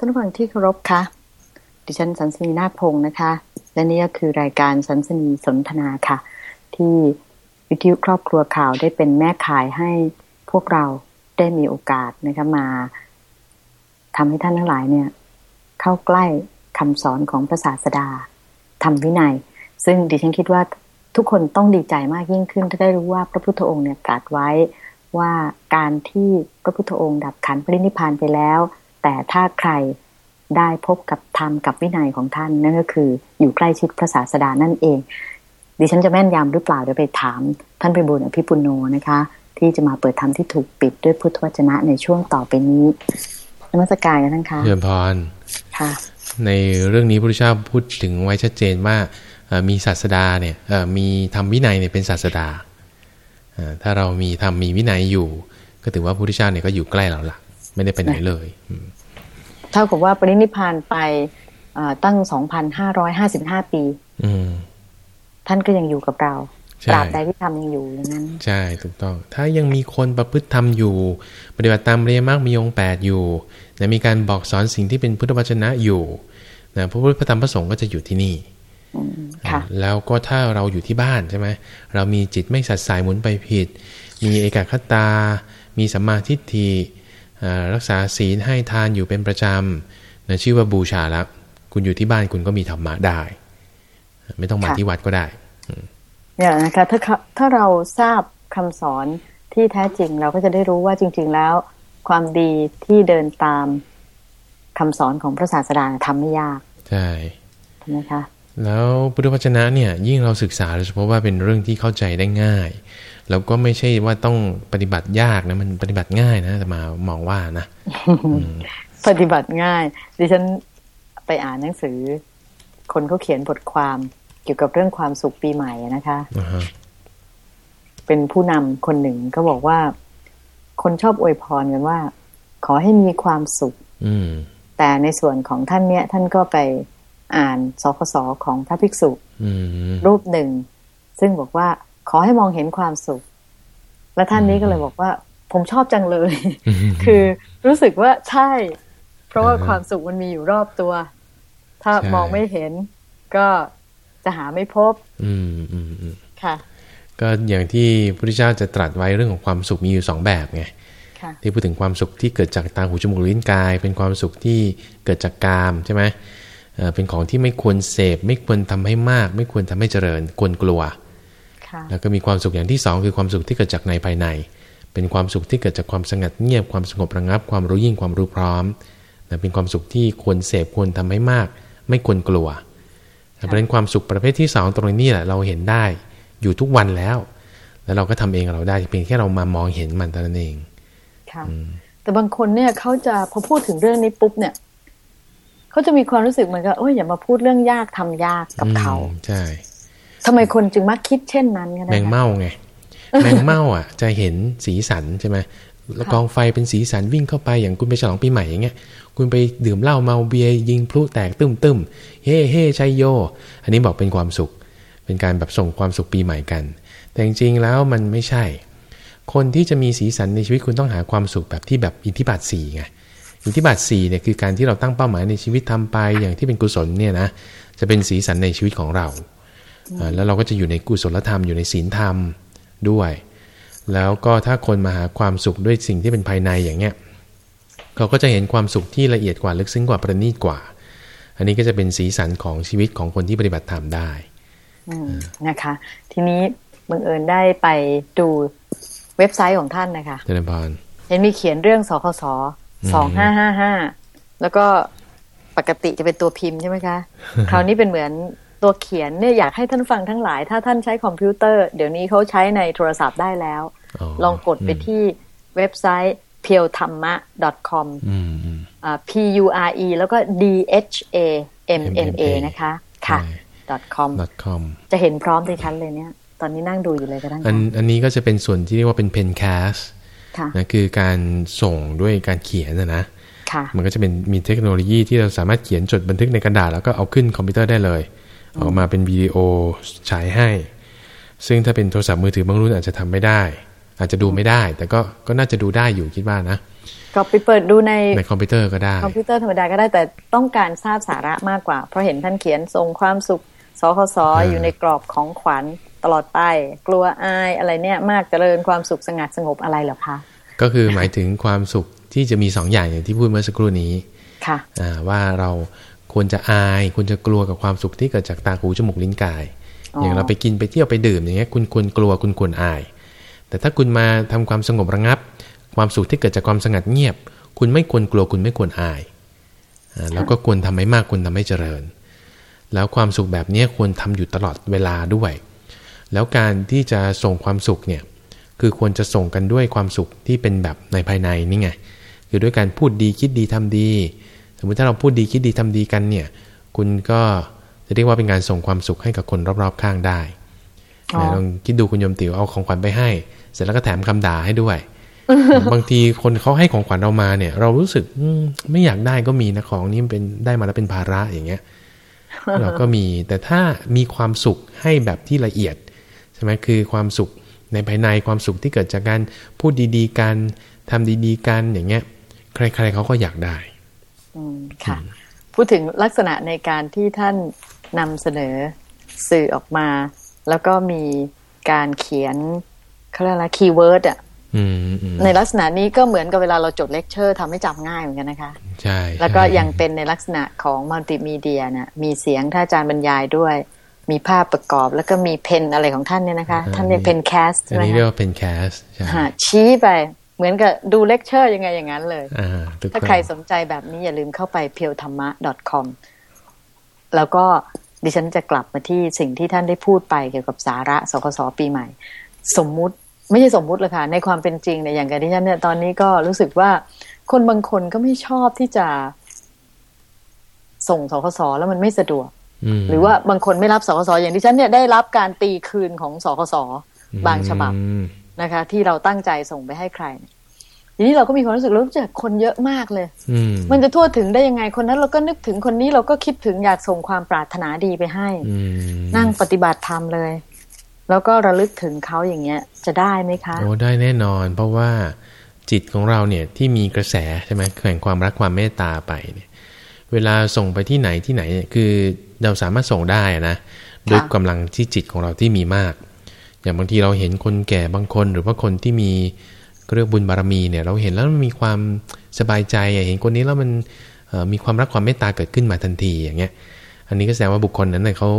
ท่านผู้ฟังที่เคารพคะดิฉันสันสนีนาพงศ์นะคะ และนี่ก็คือรายการสันสนีสนทนาค่ะ ที่วิทยุครอบครัวข่าวได้เป็นแม่ขายให้พวกเราได้มีโอกาสนะคะมาทำให้ท่านทั้งหลายเนี่ย เข้าใกล้คำสอนของพระศาสดาทำวินัย ซึ่งดิฉันคิดว่าทุกคนต้องดีใจมากยิ่งขึ้น ถ้าได้รู้ว่าพระพุทธองค์เนี่ยตรัสไว้ว่าการที่พระพุทธองค์ดับขันปรินิพานไปแล้ว แต่ถ้าใครได้พบกับธรรมกับวินัยของท่านนั่นก็คืออยู่ใกล้ชิดพระศาสดานั่นเอง ดิฉันจะแม่นยำหรือเปล่าเดี๋ยวไปถาม ท่านไปบุญอภิปุโนนะคะ ที่จะมาเปิดธรรมที่ถูกปิดด้วยพุทธวจนะในช่วงต่อไปนี้นมัสการกันทั้งค่ะเยี่ยมพรค่ะ ในเรื่องนี้พระพุทธเจ้าพูดถึงไว้ชัดเจนว่ามีศาสดาเนี่ยมีธรรมวินัยเนี่ยเป็นศาสดาถ้าเรามีธรรมมีวินัยอยู่ ก็ถือว่าพระพุทธเจ้าเนี่ยก็อยู่ใกล้เราละไม่ได้ไปไหนเลย เท่ากับว่าปรินิพานไปตั้งสองพันห้าร้อยห้าสิบห้าปีอืท่านก็ยังอยู่กับเราตราบใดที่ทำยังอยู่อย่างนั้น ใช่ถูกต้อง ถ้ายังมีคนประพฤติธรรมอยู่ ปฏิบัติตามเรียมากมีองแปดอยู่นะมีการบอกสอนสิ่งที่เป็นพุทธวจนะอยู่นะพระพุทธธรรมพระสงฆ์ก็จะอยู่ที่นี่แล้วก็ถ้าเราอยู่ที่บ้านใช่ไหมเรามีจิตไม่สัดสายหมุนไปผิด มีเอกคตา มีสัมมาทิฏฐิ รักษาศีลให้ทานอยู่เป็นประจำนะชื่อว่าบูชาแล้วคุณอยู่ที่บ้านคุณก็มีธรรมะได้ ไม่ต้องมาที่วัดก็ได้เนี่ยนะคะถ้าถ้าเราทราบคำสอนที่แท้จริงเราก็จะได้รู้ว่าจริง ๆ แล้ว ความดีที่เดินตามคำสอนของพระศาสดาทำไม่ยากใช่ใช่ไหมคะแล้วพุทธวจนะเนี่ยยิ่งเราศึกษาโดยเฉพาะว่าเป็นเรื่องที่เข้าใจได้ง่าย แล้วก็ไม่ใช่ว่าต้องปฏิบัติยากนะมันปฏิบัติง่ายนะแต่มามองว่านะปฏิบัติง่าย ดิฉันไปอ่านหนังสือ คนเขาเขียนบทความเกี่ยวกับเรื่องความสุขปีใหม่นะคะ uh-huh. เป็นผู้นำคนหนึ่งก็บอกว่า คนชอบอวยพรกันว่า ขอให้มีความสุขแต่ในส่วนของท่านเนี้ย ท่านก็ไปอ่านสคสของพระภิกษุรูปหนึ่ง ซึ่งบอกว่า ขอให้มองเห็นความสุข และท่านนี้ก็เลยบอกว่า ผมชอบจังเลย คือรู้สึกว่าใช่ เพราะว่าความสุขมันมีอยู่รอบตัว ถ้ามองไม่เห็นก็จะหาไม่พบ อืมอืมค่ะ ก็อย่างที่พระพุทธเจ้าจะตรัสไว้เรื่องของความสุขมีอยู่สองแบบไงที่พูดถึงความสุขที่เกิดจากตาหูจมูกลิ้นกาย เป็นความสุขที่เกิดจากกามใช่ไหมเป็นของที่ไม่ควรเสพ ไม่ควรทำให้มาก ไม่ควรทำให้เจริญ ควรกลัว แล้วก็มีความสุขอย่างที่สองคือความสุขที่เกิดจากในภายใน เป็นความสุขที่เกิดจากความสงัดเงียบความสงบระงับ ความรู้ยิ่งความรู้พร้อมเป็นความสุขที่ควรเสพควรทำให้มาก ไม่ควรกลัวเพราะฉะนั้นความสุขประเภทที่สองตรงนี้แหละเราเห็นได้อยู่ทุกวันแล้ว แล้วเราก็ทำเองเราได้เพียงแค่เรามามองเห็นมันเท่านั้นเองค่ะแต่บางคนเนี่ยเขาจะพอพูดถึงเรื่องนี้ปุ๊บเนี่ยเขาจะมีความรู้สึกเหมือนกับโอ้ยอย่ามาพูดเรื่องยากทำยากกับเขาใช่ ทำไมคนจึงมักคิดเช่นนั้นกันแมงเม่าไงแมงเม่าอะ จะเห็นสีสันใช่ไหมแล้วกองไฟเป็นสีสันวิ่งเข้าไปอย่างคุณไปฉลองปีใหม่อย่างเงี้ยคุณไปดื่มเหล้าเมาเบียร์ยิงพลุแตกตึ้มตึ้มเฮ้เฮ้ชัยโย อันนี้บอกเป็นความสุข เป็นการแบบส่งความสุขปีใหม่กัน แต่จริงๆแล้วมันไม่ใช่ คนที่จะมีสีสันในชีวิตคุณต้องหาความสุขแบบที่แบบอิทธิบาทสี่ไงอิทธิบาทสี่เนี่ยคือการที่เราตั้งเป้าหมายในชีวิตทำไปอย่างที่เป็นกุศลเนี่ยนะจะเป็นสีสันในชีวิตของเรา แล้วเราก็จะอยู่ในกุศลธรรมอยู่ในศีลธรรมด้วย แล้วก็ถ้าคนมาหาความสุขด้วยสิ่งที่เป็นภายในอย่างเงี้ยเขาก็จะเห็นความสุขที่ละเอียดกว่าลึกซึ้งกว่าประณีตกว่า อันนี้ก็จะเป็นสีสันของชีวิตของคนที่ปฏิบัติธรรมได้นะคะ ทีนี้บังเอิญได้ไปดูเว็บไซต์ของท่านนะคะเจริญพรเห็นมีเขียนเรื่องสคสสองห้าห้าห้าแล้วก็ปกติจะเป็นตัวพิมพ์ใช่ไหมคะ คราวนี้เป็นเหมือน ตัวเขียนเนี่ยอยากให้ท่านฟังทั้งหลาย ถ้าท่านใช้คอมพิวเตอร์ เดี๋ยวนี้เขาใช้ในโทรศัพท์ได้แล้ว ลองกดไปที่เว็บไซต์ p e e l t h a m m a com p u r e แล้วก็ d h a m m a นะคะค่ะ com จะเห็นพร้อมในชั้นเลยเนี่ย ตอนนี้นั่งดูอยู่เลยก็ได้อันอันนี้ก็จะเป็นส่วนที่เรียกว่าเป็นเพนแคสนะคือการส่งด้วยการเขียนนะนะมันก็จะเป็นมีเทคโนโลยีที่เราสามารถเขียนจดบันทึกในกระดาษแล้วก็เอาขึ้นคอมพิวเตอร์ได้เลย ออกมาเป็นวิดีโอฉายให้ ซึ่งถ้าเป็นโทรศัพท์มือถือบางรุ่นอาจจะทำไม่ได้ อาจจะดูไม่ได้ แต่ก็ก็น่าจะดูได้อยู่คิดว่านะก็ไปเปิดดูในในคอมพิวเตอร์ก็ได้ คอมพิวเตอร์ธรรมดาก็ได้แต่ต้องการทราบสาระมากกว่า เพราะเห็นท่านเขียนส่งความสุขสคสอ่าอยู่ในกรอบของขวัญตลอดไป กลัวอายอะไรเนี่ยมากเจริญความสุขสงัดสงบอะไรเหรอคะก็คือหมายถึงความสุขที่จะมีสองอย่างอย่างที่พูดเมื่อสักครู่นี้ค่ะอ่าว่าเรา ควรจะอายควรจะกลัวกับความสุขที่เกิดจากตาหูจมูกลิ้นกายอ๋อออย่างเราไปกินไปเที่ยวไปดื่มอย่างเงี้ยคุณควรกลัวคุณควรอาย แต่ถ้าคุณมาทำความสงบระงับ ความสุขที่เกิดจากความสงัดเงียบ คุณไม่ควรกลัวคุณไม่ควรอายอ่าแล้วก็ควรทำให้มากควรทำให้เจริญ แล้วความสุขแบบเนี้ยควรทำอยู่ตลอดเวลาด้วย แล้วการที่จะส่งความสุขเนี่ยคือควรจะส่งกันด้วยความสุขที่เป็นแบบในภายในนี่ไงคือด้วยการพูดดีคิดดีทำดี สมมุติถ้าเราพูดดีคิดดีทำดีกันเนี่ย คุณก็จะเรียกว่าเป็นการส่งความสุขให้กับคนรอบๆข้างได้อ๋อนะลองคิดดูคุณโยมติ๋วเอาของขวัญไปให้ เสร็จแล้วก็แถมคำด่าให้ด้วย บางทีคนเขาให้ของขวัญเรามาเนี่ย เรารู้สึกอืมไม่อยากได้ก็มีนะของนี้มันเป็นได้มาแล้วเป็นภาระอย่างเงี้ยเราก็มีแต่ถ้ามีความสุขให้แบบที่ละเอียดใช่ไหมคือความสุขในภายในความสุขที่เกิดจากการพูดดีๆกันทำดีๆกันอย่างเงี้ย ใครๆเขาก็อยากได้อืม ค่ะ พูดถึงลักษณะในการที่ท่านนำเสนอสื่อออกมา แล้วก็มีการเขียนเขาเรียกอะไร keyword อะอืมอืมในลักษณะนี้ก็เหมือนกับเวลาเราจดเลคเชอร์ทำให้จำง่ายเหมือนกันนะคะ ใช่ แล้วก็ใช่ยังเป็นในลักษณะของมัลติมีเดียนะมีเสียงท่านอาจารย์บรรยายด้วย มีภาพประกอบแล้วก็มี pen อะไรของท่านเนี่ยนะคะ ท่านเรียก pencast อัใช่ไหมนี้เรียกคะว่า pencast ใช่ฮะชี้ไป เหมือนกับดูเลคเชอร์ยังไงอย่างนั้นเลยอ่าถูกถ้าต้องใครสนใจแบบนี้อย่าลืมเข้าไป p e w t h a m m a com แล้วก็ดิฉันจะกลับมาที่สิ่งที่ท่านได้พูดไปเกี่ยวกับสาระ ส.ค.ส. ปีใหม่ สมมุติไม่ใช่สมมุติเลยค่ะ ในความเป็นจริงเนี่ยอย่างกับดิฉันเนี่ยตอนนี้ก็รู้สึกว่าคนบางคนก็ไม่ชอบที่จะ ส่งสกสแล้วมันไม่สะดวกมหรือว่าบางคนไม่รับสกสอย่างที่ฉันเนี่ยได้รับการตีคืนของสกสบางฉบับอืม นะคะ ที่เราตั้งใจส่งไปให้ใครเนี่ยทีนี้เราก็มีความรู้สึกรู้จักคนเยอะมากเลยอืมมันจะทั่วถึงได้ยังไงคนนั้น เราก็นึกถึงคนนี้เราก็คิดถึงอยากส่งความปรารถนาดีไปให้อืมนั่งปฏิบัติธรรมเลย แล้วก็ระลึกถึงเขาอย่างเงี้ย จะได้ไหมคะโอ้ได้แน่นอน เพราะว่าจิตของเราเนี่ยที่มีกระแสใช่ไหมแข่งความรักความเมตตาไปเนี่ย เวลาส่งไปที่ไหนที่ไหนเนี่ยคือเราสามารถส่งได้นะด้วยกำลังที่จิตของเราที่มีมาก อย่างบางทีเราเห็นคนแก่บางคน หรือว่าคนที่มีเรื่องบุญบารมีเนี่ยเราเห็นแล้วมันมีความสบายใจเห็นคนนี้แล้วมันมีความรักความเมตตาเกิดขึ้นมาทันทีอย่างเงี้ยอันนี้ก็แสดงว่าบุคคลนั้นเนี่ยเขา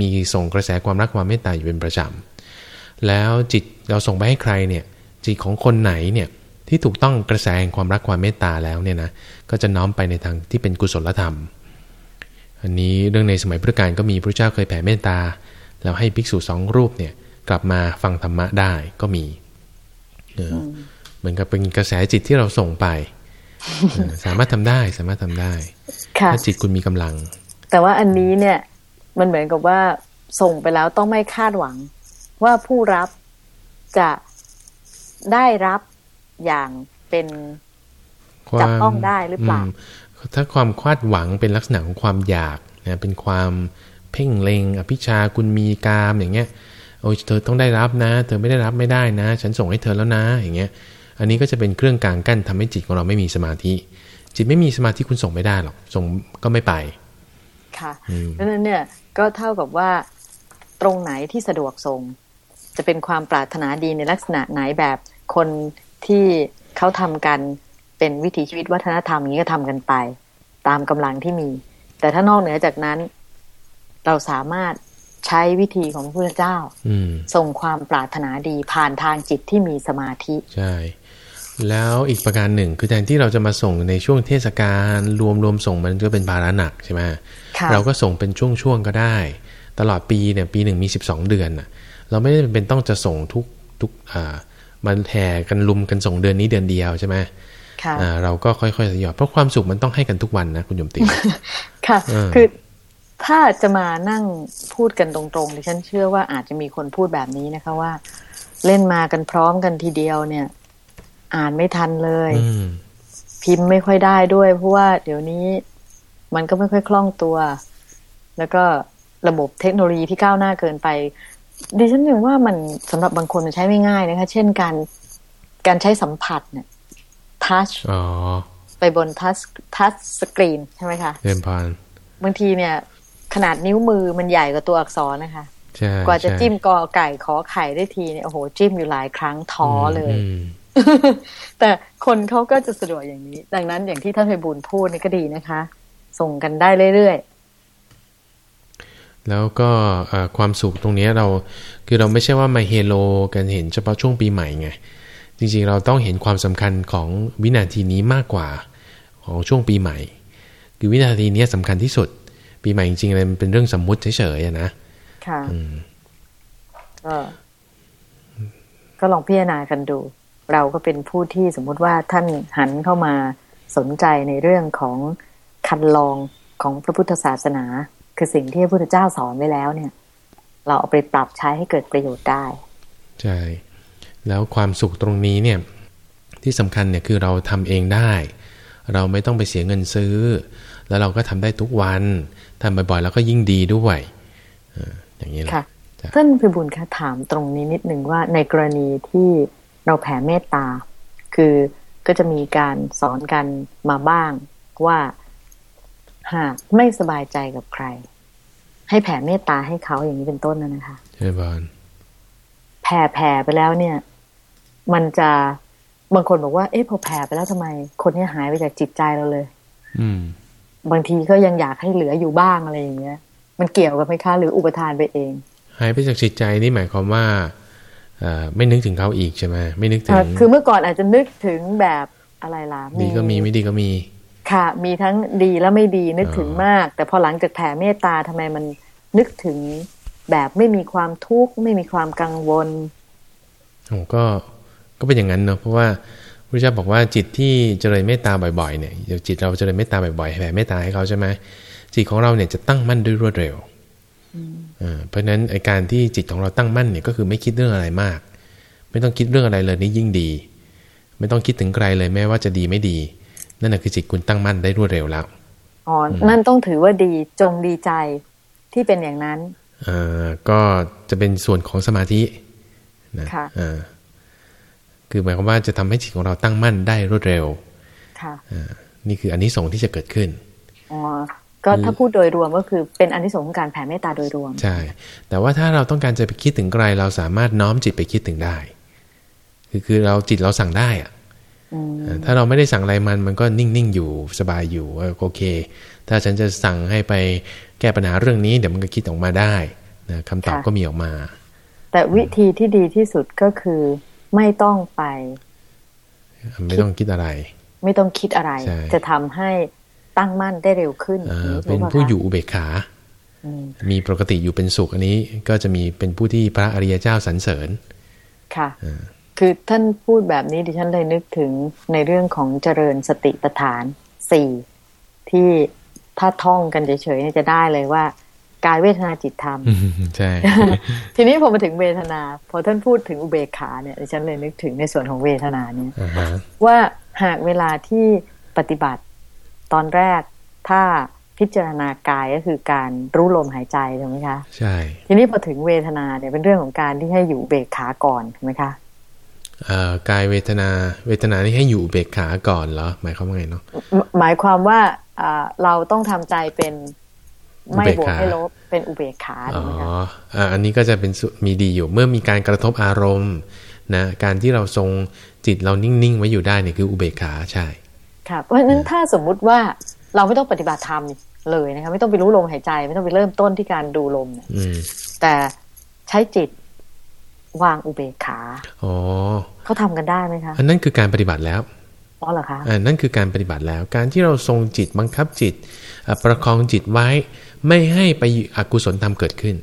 มีส่งกระแสความรักความเมตตาอยู่เป็นประจำแล้วจิตเราส่งไปให้ใครเนี่ยจิตของคนไหนเนี่ยที่ถูกต้องกระแสแห่งความรักความเมตตาแล้วเนี่ยนะก็จะน้อมไปในทางที่เป็นกุศลธรรม อันนี้เรื่องในสมัยพุทธกาลก็มีพระเจ้าเคยแผ่เมตตา แล้วให้ภิกษุสองรูปเนี่ย กลับมาฟังธรรมะได้ก็มีเอออเหมือนกับเป็นกระแสจิตที่เราส่งไปเออสามารถทำได้สามารถทำได้ค่ะถ้าจิตคุณมีกำลัง แต่ว่าอันนี้เนี่ยมันเหมือนกับว่าส่งไปแล้วต้องไม่คาดหวัง ว่าผู้รับจะได้รับอย่างเป็นความจับต้องได้หรือเปล่ามถ้าความคาดหวังเป็นลักษณะของความอยากนะเป็นความเพ่งเล็ง อภิชาคุณมีกามอย่างเงี้ย โอ้ยเธอต้องได้รับนะ เธอไม่ได้รับไม่ได้นะ ฉันส่งให้เธอแล้วนะ อย่างเงี้ย อันนี้ก็จะเป็นเครื่องกลางกั้นทำให้จิตของเราไม่มีสมาธิ จิตไม่มีสมาธิคุณส่งไม่ได้หรอก ส่งก็ไม่ไป ค่ะอืมเพราะฉะนั้นเนี่ยก็เท่ากับว่าตรงไหนที่สะดวกส่ง จะเป็นความปรารถนาดีในลักษณะไหนแบบคนที่เขาทำกันเป็นวิถีชีวิตวัฒนธรรมอย่างนี้ก็ทำกันไป ตามกำลังที่มี แต่ถ้านอกเหนือจากนั้น เราสามารถ ใช้วิธีของพระพุทธเจ้าอืมส่งความปรารถนาดีผ่านทางจิตที่มีสมาธิ ใช่ แล้วอีกประการหนึ่ง คือแทนที่เราจะมาส่งในช่วงเทศกาลรวมรวมส่งมันก็เป็นภาระหนักใช่ไหมค่ะเราก็ส่งเป็นช่วงๆก็ได้ ตลอดปีเนี่ยปีหนึ่งมี 12 เดือนน่ะ เราไม่ได้เป็นต้องจะส่งทุกทุกอ่ามันแห่กันลุมกันส่งเดือนนี้เดือนเดียวใช่ไหมค่ะอ่าเราก็ค่อยๆทยอยเพราะความสุขมันต้องให้กันทุกวันนะคุณโยมติค่ะเออคือ ถ้าจะมานั่งพูดกันตรงๆดิฉันเชื่อว่าอาจจะมีคนพูดแบบนี้นะคะว่า เล่นมากันพร้อมกันทีเดียวเนี่ย อ่านไม่ทันเลยอืมพิมพ์ไม่ค่อยได้ด้วย เพราะว่าเดี๋ยวนี้มันก็ไม่ค่อยคล่องตัว แล้วก็ระบบเทคโนโลยีที่ก้าวหน้าเกินไป ดิฉันถึงว่ามันสำหรับบางคนมันใช้ไม่ง่ายนะคะ เช่นการการใช้สัมผัสเนี่ยทัชอ๋อไปบนทัชทัชสกรีนใช่ไหมคะเรียนพานบางทีเนี่ย ขนาดนิ้วมือมันใหญ่กว่าตัวอักษรนะคะใช่กว่าจะใช่จิ้มกอไก่ขอไข่ได้ทีเนี่ยโอ้โหจิ้มอยู่หลายครั้งท้อเลยมแต่คนเขาก็จะสะดวกอย่างนี้ ดังนั้นอย่างที่ท่านไพบูลย์พูดนี่ก็ดีนะคะ ส่งกันได้เรื่อยแล้วก็เอ่อความสุขตรงเนี้ยเราคือเราไม่ใช่ว่ามาเฮโลกันเห็นเฉพาะช่วงปีใหม่ไง จริงๆเราต้องเห็นความสำคัญของวินาทีนี้มากกว่าของช่วงปีใหม่ คือวินาทีเนี้ยสำคัญที่สุด ปีใหม่จริงๆเลยมันเป็นเรื่องสมมุติเฉยๆอะนะๆค่ะอืมก็ก็ลองพิจารณากันดู เราก็เป็นผู้ที่สมมุติว่าท่านหันเข้ามาสนใจในเรื่องของคันลองของพระพุทธศาสนา คือสิ่งที่พระพุทธเจ้าสอนไว้แล้วเนี่ย เราเอาไปปรับใช้ให้เกิดประโยชน์ได้ ใช่ แล้วความสุขตรงนี้เนี่ย ที่สำคัญเนี่ยคือเราทำเองได้ เราไม่ต้องไปเสียเงินซื้อ แล้วเราก็ทำได้ทุกวันทำบ่อยๆแล้วก็ยิ่งดีด้วยเอออย่างนี้แหละค่ะจ้ะท่านพิบูลคะถามตรงนี้นิดนึงว่าในกรณีที่เราแผ่เมตตา คือก็จะมีการสอนกันมาบ้างว่าหากไม่สบายใจกับใคร ให้แผ่เมตตาให้เขาอย่างนี้เป็นต้นนะนะคะใช่บอลแผ่แผ่ไปแล้วเนี่ย มันจะบางคนบอกว่า เอ๊ะพอแผ่ไปแล้วทำไม คนเนี้หายไปจากจิตใจเราเลย อืม บางทีก็ยังอยากให้เหลืออยู่บ้างอะไรอย่างเงี้ย มันเกี่ยวกับไหมคะหรืออุปทานไปเอง หายไปจากจิตใจนี่หมายความว่าเอ่อไม่นึกถึงเขาอีกใช่ไหมไม่นึกถึเอ่งอคือเมื่อก่อนอาจจะนึกถึงแบบอะไรล่ะดีก็มีไม่ดีก็มี ค่ะ มีทั้งดีและไม่ดีนึกถึงอ๋อมาก แต่พอหลังจากแผ่เมตตาทำไมมันนึกถึงแบบไม่มีความทุกข์ไม่มีความกังวลผมก็ก็เป็นอย่างนั้นเนาะเพราะว่า พระเจ้าบอกว่าจิตที่เจริญเมตตาบ่อยๆเนี่ยเดี๋ยวจิตเราเจริญเมตตาบ่อยๆแผ่เมตตาให้เขาใช่ไหมจิตของเราเนี่ยจะตั้งมั่นด้วยรวดเร็วอ่าเพราะฉะนั้นไอการที่จิตของเราตั้งมั่นเนี่ยก็คือไม่คิดเรื่องอะไรมาก ไม่ต้องคิดเรื่องอะไรเลยนี่ยิ่งดี ไม่ต้องคิดถึงใครเลยแม้ว่าจะดีไม่ดี นั่นแหละคือจิตคุณตั้งมั่นได้รวดเร็วแล้วอ๋อนั่นต้องถือว่าดีจงดีใจที่เป็นอย่างนั้นอ่าก็จะเป็นส่วนของสมาธินะค่ะอ่า คือหมายความว่าจะทำให้จิตของเราตั้งมั่นได้รวดเร็ว ค่ะอ่านี่คืออันนี้สงส์ที่จะเกิดขึ้น อ๋อ ก็ถ้าพูดโดยรวมก็คือเป็นอันที่สงส์ของการแผ่เมตตาโดยรวม ใช่ แต่ว่าถ้าเราต้องการจะไปคิดถึงไกล เราสามารถน้อมจิตไปคิดถึงได้ คือคือเราจิตเราสั่งได้อะอืมอ่าถ้าเราไม่ได้สั่งอะไรมันมันก็นิ่งๆอยู่สบายอยู่เออโอเค ถ้าฉันจะสั่งให้ไปแก้ปัญหาเรื่องนี้เดี๋ยวมันก็คิดออกมาได้นะคำตอบก็มีออกมา แต่วิธีที่ดีที่สุดก็คือ ไม่ต้องไป ไม่ต้องคิดอะไร ไม่ต้องคิดอะไรใช่จะทำให้ตั้งมั่นได้เร็วขึ้นอ่าอย่างเป็นถูกปะผู้คะอยู่อุเบกขาอืมมีปกติอยู่เป็นสุขอันนี้ ก็จะมีเป็นผู้ที่พระอริยเจ้าสรรเสริญ ค่ะอ่าคือท่านพูดแบบนี้ดิฉันเลยนึกถึงในเรื่องของเจริญสติปัฏฐานสี่ที่ถ้าท่องกันเฉยๆเนี่ยจะได้เลยว่า กายเวทนาจิตธรรมใช่ทีนี้พอมาถึงเวทนา พอท่านพูดถึงอุเบกขาเนี่ยดิฉันเลยนึกถึงในส่วนของเวทนาเนี่ยอ่าฮะว่าหากเวลาที่ปฏิบัติตอนแรกถ้าพิจารณากายก็คือการรู้ลมหายใจถูกไหมคะใช่ ทีนี้พอถึงเวทนาเนี่ยเป็นเรื่องของการที่ให้อยู่อุเบกขาก่อนถูกไหมคะเอ่อกายเวทนาเวทนานี่ให้อยู่อุเบกขาก่อนเหรอหมายความว่าไงเนาะหมหมายความว่าอ่าเราต้องทำใจเป็น ไม่บวกอุเบกขาไม่ลบเป็นอุเบกขาอ๋ถูอกไหมคะอ่าอันนี้ก็จะเป็นสุมีดีอยู่ เมื่อมีการกระทบอารมณ์นะการที่เราทรงจิตเรานิ่งๆไว้อยู่ได้เนี่ยคืออุเบกขาใช่ค่ะเพราะฉะนั้นถ้าสมมุติว่าเราไม่ต้องปฏิบัติธรรมเลยนะคะไม่ต้องไปรู้ลมหายใจ ไม่ต้องไปเริ่มต้นที่การดูลมเนี่ยอืมแต่ใช้จิตวางอุเบกขาอ๋อเขาทำกันได้ไหมคะอันนั้นคือการปฏิบัติแล้วอ๋อเหรอคะอ่านั่นคือการปฏิบัติแล้ว การที่เราทรงจิตบังคับจิตอ่าประคองจิตไว้ ไม่ให้ไปอกุศลธรรมเกิดขึ้น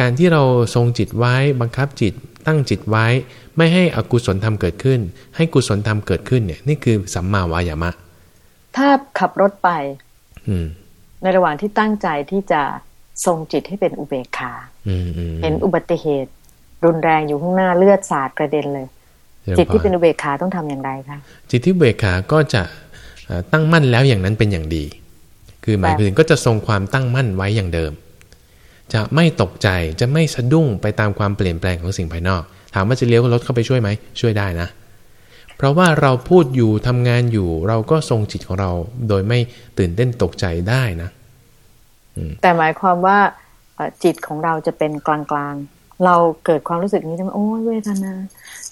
การที่เราทรงจิตไว้บังคับจิตตั้งจิตไว้ ไม่ให้อกุศลธรรมเกิดขึ้น ให้กุศลธรรมเกิดขึ้นเนี่ยนี่คือสัมมาวายามะ ถ้าขับรถไป อืมในระหว่างที่ตั้งใจที่จะทรงจิตให้เป็นอุเบกขาอืมอืมเห็นอุบัติเหตุ รุนแรงอยู่ข้างหน้าเลือดสาดกระเด็นเลย จิตที่เป็นอุเบกขาต้องทำอย่างไรคะจิตที่เบกขาก็จะเอ่อตั้งมั่นแล้วอย่างนั้นเป็นอย่างดี คือหมายถึงก็จะทรงความตั้งมั่นไว้อย่างเดิม จะไม่ตกใจจะไม่สะดุ้งไปตามความเปลี่ยนแปลงของสิ่งภายนอก ถามว่าจะเลี้ยวรถเข้าไปช่วยไหมช่วยได้นะราะว่าเราพูดอยู่ทำงานอยู่ เราก็ทรงจิตของเราโดยไม่ตื่นเต้นตกใจได้นะแต่หมายความว่าจิตของเราจะเป็นกลางๆ เราเกิดความรู้สึกนี้ใช่ไหมโอ้ยเวทนา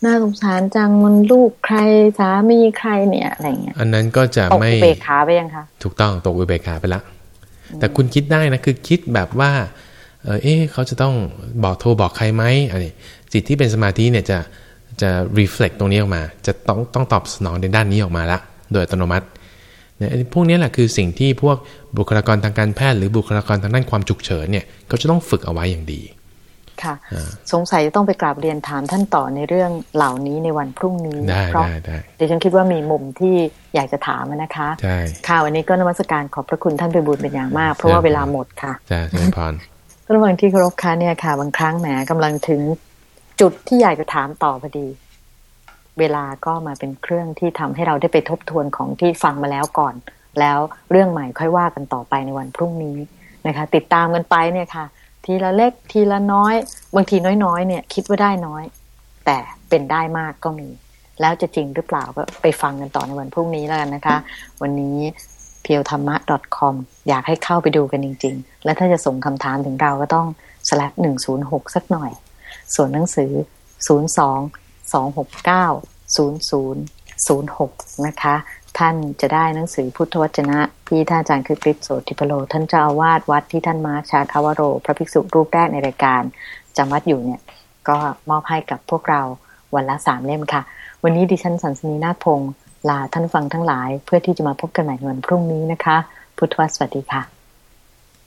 น่าสงสารจังมันลูกใครสามีใครเนี่ยอะไรเงี้ย อันนั้นก็จะไม่ตกอุเบกขาไปยังคะถูกต้องตกอุเบกขาไปละ แต่คุณคิดได้นะคือคิดแบบว่า เออเอ๊ะเขาจะต้องบอกโทรบอกใครไหมอะไรจิตที่เป็นสมาธิเนี่ยจะจะ reflect ตรงนี้ออกมา จะต้องต้องตอบสนองในด้านนี้ออกมาละ โดยอัตโนมัติเนี่ยพวกนี้แหละคือสิ่งที่พวกบุคลากรทางการแพทย์หรือบุคลากรทางด้านความฉุกเฉินเนี่ยเขาจะต้องฝึกเอาไว้อย่างดี ค่ะ สงสัยจะต้องไปกราบเรียนถามท่านต่อในเรื่องเหล่านี้ในวันพรุ่งนี้ได้ได้ได้เดี๋ยวฉันคิดว่ามีมุมที่อยากจะถามนะคะใช่ค่ะวันนี้ก็นมัสการขอบพระคุณท่านเป็นบุญเป็นอย่างมาก เพราะว่าเวลาหมดค่ะจ้าเชิญพรระหว่างที่เคารพค่ะเนี่ยค่ะ บางครั้งแหมกำลังถึงจุดที่อยากจะถามต่อพอดี เวลาก็มาเป็นเครื่องที่ทำให้เราได้ไปทบทวนของที่ฟังมาแล้วก่อน แล้วเรื่องใหม่ค่อยว่ากันต่อไปในวันพรุ่งนี้นะคะ ติดตามกันไปเนี่ยค่ะ ทีละเล็กทีละน้อย บางทีน้อยๆ เนี่ย คิดว่าได้น้อย แต่เป็นได้มากก็มี แล้วจะจริงหรือเปล่าก็ไปฟังกันต่อในวันพรุ่งนี้แล้วกันนะคะ วันนี้เพียวธรรมะ .com อยากให้เข้าไปดูกันจริง ๆ และถ้าจะส่งคำถามถึงเราก็ต้อง slash หนึ่งศูนย์หกสักหน่อย ส่วนหนังสือศูนย์สองสองหกเก้าศูนย์ศูนย์ ศูนย์หกนะคะ ท่านจะได้หนังสือพุทธวจนะ ที่ท่านอาจารย์คือกฤษโสติพโล ท่านเจ้าอาวาสวัดที่ท่านมาชาคาวโร พระภิกษุรูปแรกในรายการจำวัดอยู่เนี่ย ก็มอบให้กับพวกเราวันละสามเล่มค่ะ วันนี้ดิฉันสันสนีนาคพงศ์ลาท่านฟังทั้งหลาย เพื่อที่จะมาพบกันใหม่วันพรุ่งนี้นะคะ พุทธวสวัสดีค่ะ